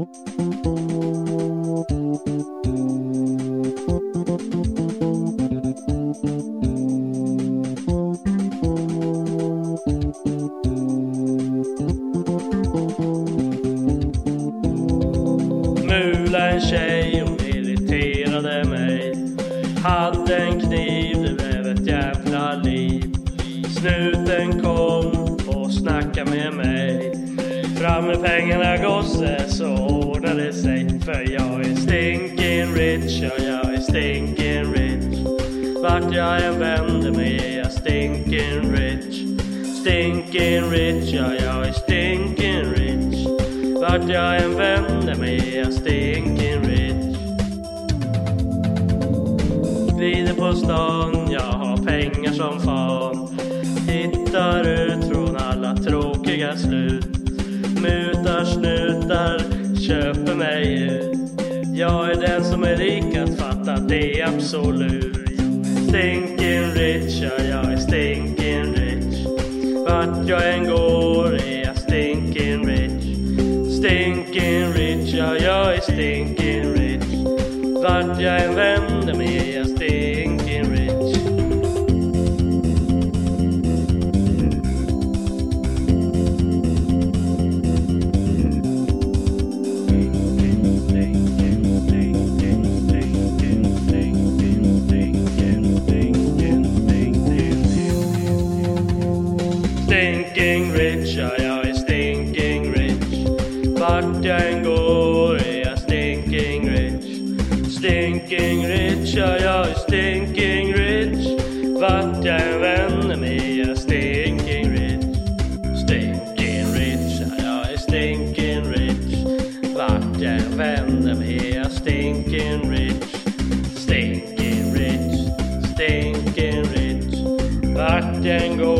Mula en tjej, hon irriterade mig. Hade en kniv, det blev ett jävla liv. Snuten kom och snackade med mig. Fram med pengarna gosse så ordnar det sig. För jag är stinking rich, ja jag är stinking rich. Vart jag än vänder mig är jag stinking rich. Stinking rich, ja jag är stinking rich. Vart jag än vänder mig är jag stinking rich. Glider på stan, jag har pengar som fan. Hittar ut från alla tråkiga slut. Köper mig ut. Jag är den som är rik att fatta det absolut. Stinking rich, ja jag är stinking rich. Vart jag än går är jag stinking rich. Stinking rich, ja jag är stinking rich. Vart jag än vänder mig är jag stinking Vart jag än går är jag stinking rich. Stinking rich, ja jag är stinking rich. Vart jag än vänder mig är jag stinking rich. Stinking rich, ja jag är stinking rich. Vart jag än vänder mig är jag stinking rich. Stinking rich, stinking rich. Vart jag än går